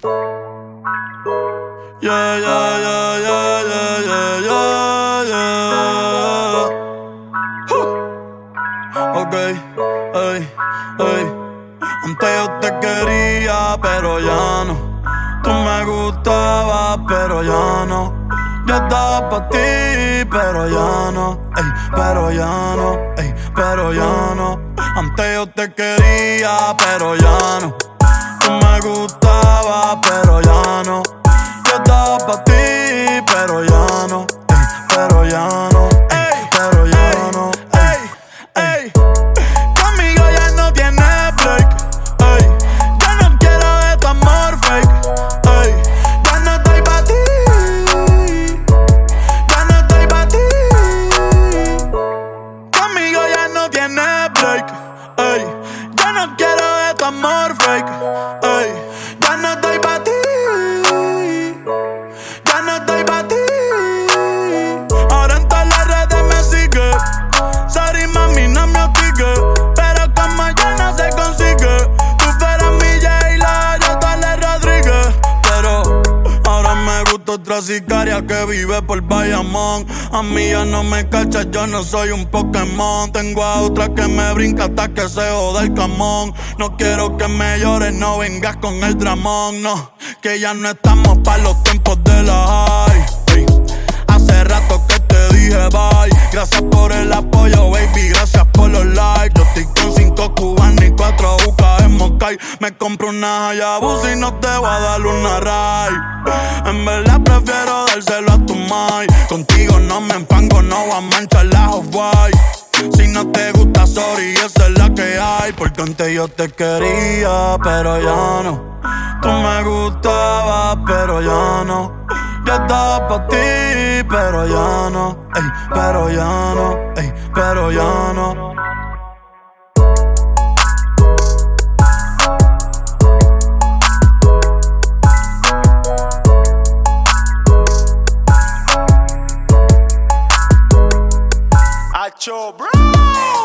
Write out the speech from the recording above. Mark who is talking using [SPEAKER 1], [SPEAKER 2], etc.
[SPEAKER 1] Yeah, yeah, yeah, yeah, yeah, yeah, yeah, yeah. Ok, ey, ey. Antes yo te quería, pero ya no. Tú me gustabas, pero ya no. Yo estaba para ti, pero ya no. Ey, pero ya no. Ey, pero ya no. Antes yo te quería, pero ya no. Tú me gustabas, pero ya no. Yo estaba para ti, pero ya no. Ey, pero ya no. Ey, pero ya no. Ey, ey. Conmigo ya no tienes break. Ey, ya no quiero de tu amor fake. Ey, ya no estoy para ti. Ya no estoy para ti. Conmigo ya no tienes break. Ey, ya no quiero de tu amor fake. Otra sicaria que vive por Bayamón. A mí ya no me cacha, yo no soy un Pokémon. Tengo a otra que me brinca hasta que se joda el camón. No quiero que me llores, no vengas con el dramón. No, que ya no estamos para los tiempos de la high. Hace rato que te dije bye. Gracias por Me compro una Hayabusa y no te voy a dar una ray. En verdad prefiero dárselo a tu mai. Contigo no me empango, no voy a manchar la off-white. Si no te gusta, sorry, esa es la que hay. Porque antes yo te quería, pero ya no. Tú me gustabas, pero ya no. Yo estaba para ti, pero ya no. Ey, pero ya no. Ey, pero ya no.
[SPEAKER 2] show, bro.